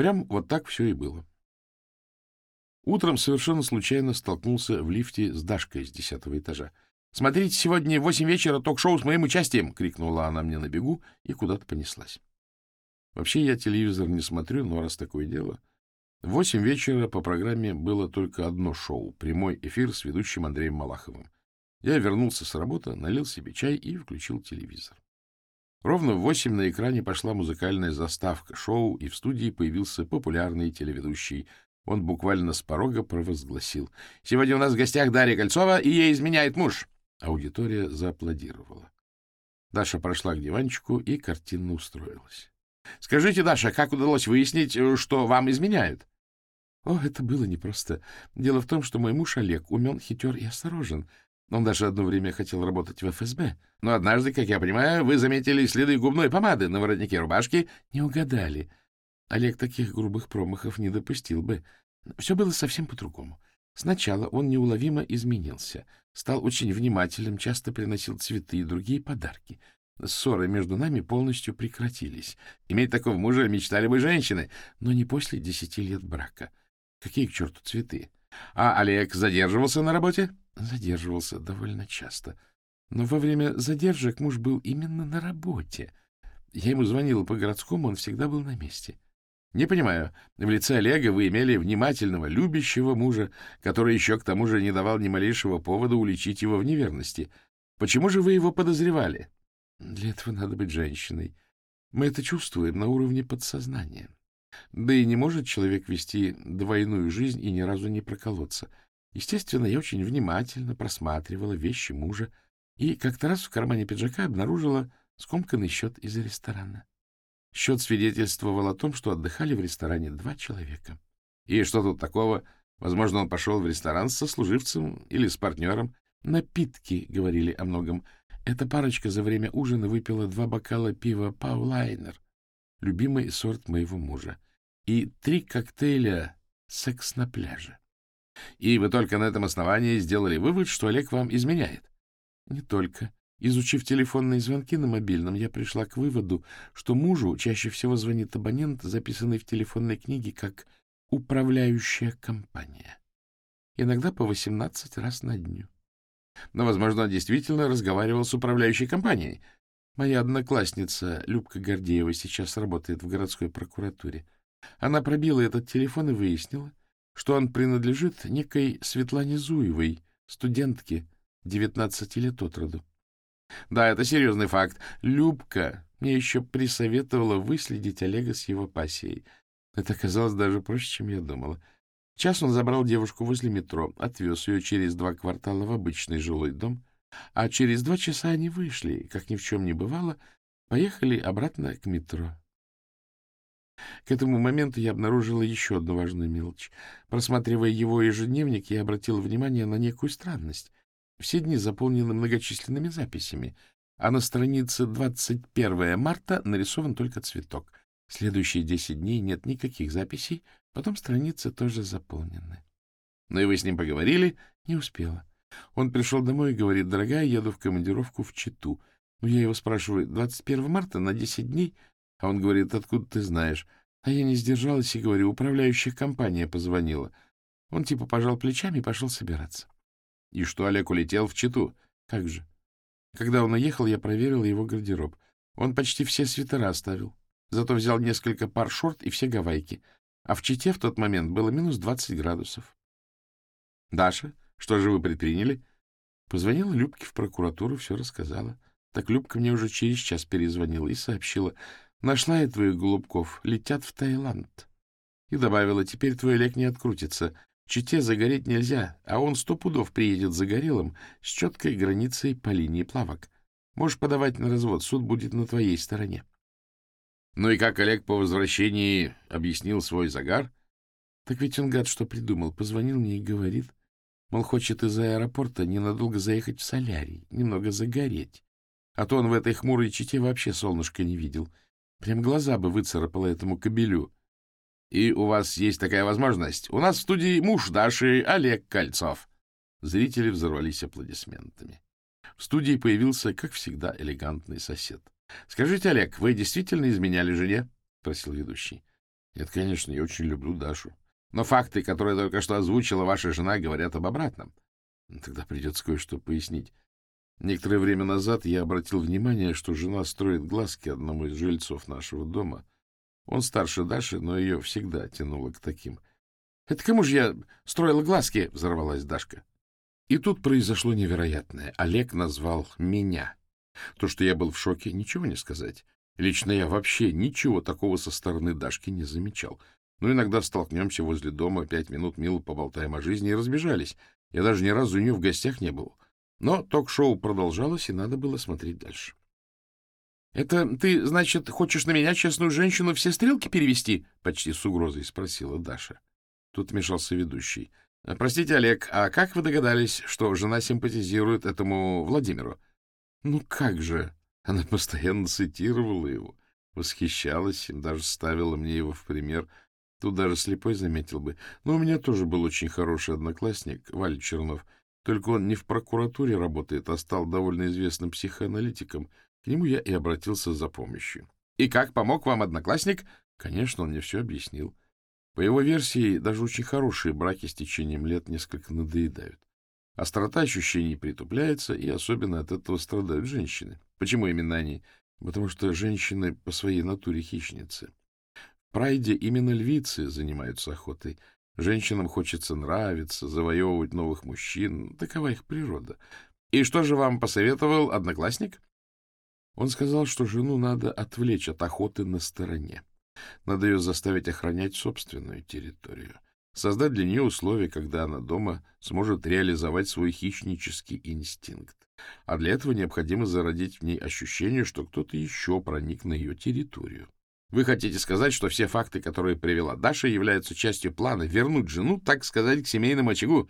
Прям вот так все и было. Утром совершенно случайно столкнулся в лифте с Дашкой с десятого этажа. «Смотрите, сегодня в восемь вечера ток-шоу с моим участием!» — крикнула она мне на бегу и куда-то понеслась. Вообще я телевизор не смотрю, но раз такое дело... В восемь вечера по программе было только одно шоу — прямой эфир с ведущим Андреем Малаховым. Я вернулся с работы, налил себе чай и включил телевизор. Ровно в восемь на экране пошла музыкальная заставка шоу, и в студии появился популярный телеведущий. Он буквально с порога провозгласил. «Сегодня у нас в гостях Дарья Кольцова, и ей изменяет муж!» Аудитория зааплодировала. Даша прошла к диванчику и картинно устроилась. — Скажите, Даша, как удалось выяснить, что вам изменяют? — О, это было непросто. Дело в том, что мой муж Олег умен, хитер и осторожен. Он даже одно время хотел работать в ФСБ. Но однажды, как я понимаю, вы заметили следы губной помады на воротнике рубашки. Не угадали. Олег таких грубых промахов не допустил бы. Все было совсем по-другому. Сначала он неуловимо изменился. Стал очень внимательным, часто приносил цветы и другие подарки. Ссоры между нами полностью прекратились. Иметь такого мужа мечтали бы женщины, но не после десяти лет брака. Какие к черту цветы? А Олег задерживался на работе? Задерживался довольно часто. Но во время задержек муж был именно на работе. Я ему звонила по городскому, он всегда был на месте. Не понимаю, в лице Олега вы имели внимательного, любящего мужа, который еще к тому же не давал ни малейшего повода уличить его в неверности. Почему же вы его подозревали? Для этого надо быть женщиной. Мы это чувствуем на уровне подсознания. Да и не может человек вести двойную жизнь и ни разу не проколоться. Естественно, я очень внимательно просматривала вещи мужа и как-то раз в кармане пиджака обнаружила скомканный счет из ресторана. Счет свидетельствовал о том, что отдыхали в ресторане два человека. И что тут такого? Возможно, он пошел в ресторан со служивцем или с партнером. Напитки говорили о многом. Эта парочка за время ужина выпила два бокала пива «Паулайнер», любимый сорт моего мужа, и три коктейля «Секс на пляже». И вы только на этом основании сделали вывод, что Олег вам изменяет? Не только. Изучив телефонные звонки на мобильном, я пришла к выводу, что мужу чаще всего звонит абонент, записанный в телефонной книге как «управляющая компания». Иногда по 18 раз на дню. Но, возможно, он действительно разговаривал с управляющей компанией. Моя одноклассница Любка Гордеева сейчас работает в городской прокуратуре. Она пробила этот телефон и выяснила, что он принадлежит некой Светлане Зуевой, студентке, 19 лет от роду. Да, это серьезный факт. Любка мне еще присоветовала выследить Олега с его пассией. Это оказалось даже проще, чем я думала. Час он забрал девушку возле метро, отвез ее через два квартала в обычный жилой дом, а через два часа они вышли, как ни в чем не бывало, поехали обратно к метро. К этому моменту я обнаружила еще одну важную мелочь. Просматривая его ежедневник, я обратила внимание на некую странность. Все дни заполнены многочисленными записями, а на странице 21 марта нарисован только цветок. Следующие 10 дней нет никаких записей, потом страницы тоже заполнены. Ну и вы с ним поговорили? Не успела. Он пришел домой и говорит, дорогая, еду в командировку в Читу. Ну, я его спрашиваю, 21 марта на 10 дней? А он говорит, откуда ты знаешь? А я не сдержалась и говорю, управляющая компания позвонила. Он типа пожал плечами и пошел собираться. И что, Олег улетел в Читу? Как же? Когда он уехал, я проверила его гардероб. Он почти все свитера оставил. Зато взял несколько пар шорт и все гавайки. А в Чите в тот момент было минус 20 градусов. Даша, что же вы предприняли? Позвонила Любке в прокуратуру, все рассказала. Так Любка мне уже через час перезвонила и сообщила. Нашла я твоих голубков, летят в Таиланд. И добавила, теперь твой Олег не открутится. Чите загореть нельзя, а он сто пудов приедет загорелым с четкой границей по линии плавок. Можешь подавать на развод, суд будет на твоей стороне. Ну и как Олег по возвращении объяснил свой загар? Так ведь он, гад, что придумал, позвонил мне и говорит, мол, хочет из аэропорта ненадолго заехать в солярий, немного загореть. А то он в этой хмурой чите вообще солнышко не видел. Прям глаза бы выцарапало этому кобелю. И у вас есть такая возможность. У нас в студии муж Даши Олег Кольцов. Зрители взорвались аплодисментами. В студии появился, как всегда, элегантный сосед. — Скажите, Олег, вы действительно изменяли жене? — спросил ведущий. Нет, конечно, я очень люблю Дашу. Но факты, которые только что озвучила ваша жена, говорят об обратном. Тогда придется кое-что пояснить. Некоторое время назад я обратил внимание, что жена строит глазки одному из жильцов нашего дома. Он старше Даши, но ее всегда тянуло к таким. — Это кому же я строила глазки? — взорвалась Дашка. И тут произошло невероятное. Олег назвал меня. То, что я был в шоке, ничего не сказать. Лично я вообще ничего такого со стороны Дашки не замечал. Но иногда столкнемся возле дома, пять минут мило поболтаем о жизни и разбежались. Я даже ни разу у нее в гостях не был. Но ток-шоу продолжалось, и надо было смотреть дальше. — Это ты, значит, хочешь на меня, честную женщину, все стрелки перевести? — почти с угрозой спросила Даша. Тут вмешался ведущий. — Простите, Олег, а как вы догадались, что жена симпатизирует этому Владимиру? — Ну как же! Она постоянно цитировала его, восхищалась им, даже ставила мне его в пример. Тут даже слепой заметил бы. Но у меня тоже был очень хороший одноклассник, Валя Чернов. Только он не в прокуратуре работает, а стал довольно известным психоаналитиком. К нему я и обратился за помощью. — И как помог вам одноклассник? Конечно, он мне все объяснил. По его версии, даже очень хорошие браки с течением лет несколько надоедают. Острота ощущений притупляется, и особенно от этого страдают женщины. Почему именно они? Потому что женщины по своей натуре хищницы. В прайде именно львицы занимаются охотой. Женщинам хочется нравиться, завоевывать новых мужчин. Такова их природа. И что же вам посоветовал одноклассник? Он сказал, что жену надо отвлечь от охоты на стороне. Надо ее заставить охранять собственную территорию. Создать для нее условия, когда она дома сможет реализовать свой хищнический инстинкт. А для этого необходимо зародить в ней ощущение, что кто-то еще проник на ее территорию. Вы хотите сказать, что все факты, которые привела Даша, являются частью плана вернуть жену, так сказать, к семейному очагу?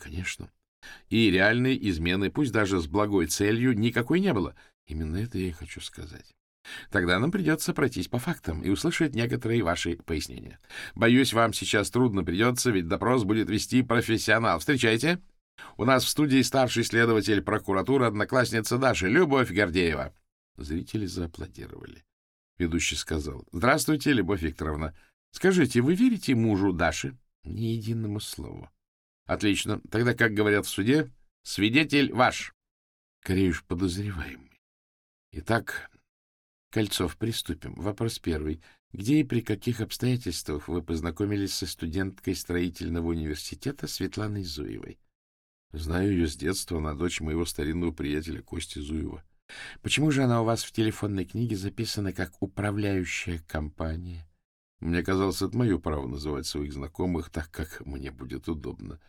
Конечно. И реальной измены, пусть даже с благой целью, никакой не было. Именно это я и хочу сказать. Тогда нам придется пройтись по фактам и услышать некоторые ваши пояснения. Боюсь, вам сейчас трудно придется, ведь допрос будет вести профессионал. Встречайте. У нас в студии старший следователь прокуратуры, одноклассница Даши, Любовь Гордеева. Зрители зааплодировали. Ведущий сказал. — Здравствуйте, Любовь Викторовна. Скажите, вы верите мужу Даши? — Ни единому слову. — Отлично. Тогда, как говорят в суде, свидетель ваш. — Скорее уж подозреваемый. Итак, Кольцов, приступим. Вопрос первый. Где и при каких обстоятельствах вы познакомились со студенткой строительного университета Светланой Зуевой? Знаю ее с детства, она дочь моего старинного приятеля Кости Зуева. Почему же она у вас в телефонной книге записана как управляющая компания? Мне казалось, это мое право называть своих знакомых так, как мне будет удобно.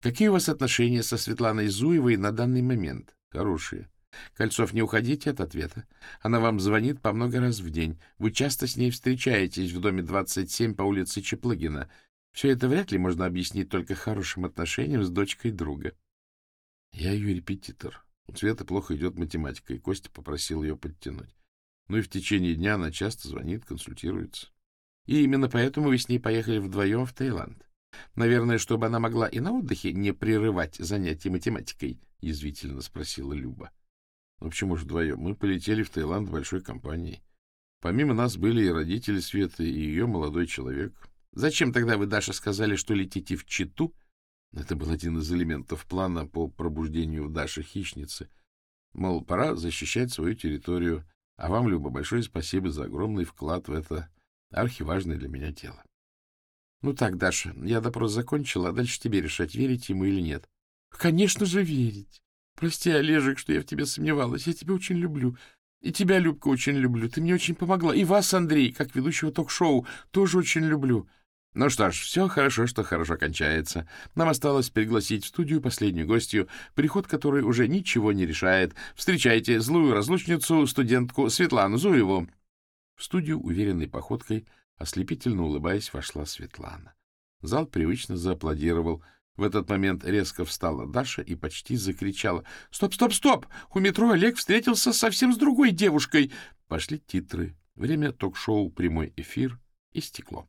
Какие у вас отношения со Светланой Зуевой на данный момент? Хорошие. Кольцов, не уходите от ответа. Она вам звонит по много раз в день. Вы часто с ней встречаетесь в доме 27 по улице Чеплыгина. Все это вряд ли можно объяснить только хорошим отношением с дочкой друга. Я ее репетитор. У Цвета плохо идет математика, и Костя попросил ее подтянуть. Ну и в течение дня она часто звонит, консультируется. И именно поэтому вы с ней поехали вдвоем в Таиланд. Наверное, чтобы она могла и на отдыхе не прерывать занятия математикой, — язвительно спросила Люба. Ну, почему же вдвоем? Мы полетели в Таиланд большой компанией. Помимо нас были и родители Светы, и ее молодой человек. Зачем тогда вы, Даша, сказали, что летите в Читу? Это был один из элементов плана по пробуждению в Даше хищницы. Мол, пора защищать свою территорию. А вам, Люба, большое спасибо за огромный вклад в это архиважное для меня дело. Ну так, Даша, я допрос закончила, а дальше тебе решать, верить ему или нет. Конечно же, верить. Прости, Олежек, что я в тебе сомневалась. Я тебя очень люблю. И тебя, Любка, очень люблю. Ты мне очень помогла. И вас, Андрей, как ведущего ток-шоу, тоже очень люблю. Ну что ж, все хорошо, что хорошо кончается. Нам осталось пригласить в студию последнюю гостью, приход которой уже ничего не решает. Встречайте злую разлучницу, студентку Светлану Зуеву. В студию уверенной походкой, ослепительно улыбаясь, вошла Светлана. Зал привычно зааплодировал — в этот момент резко встала Даша и почти закричала. «Стоп, стоп, стоп! У метро Олег встретился совсем с другой девушкой!» Пошли титры. Время ток-шоу «Прямой эфир» истекло.